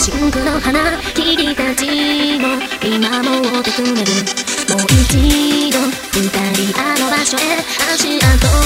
シンクの花君たちも今も追ってくれる。もう一度二人あの場所へ足跡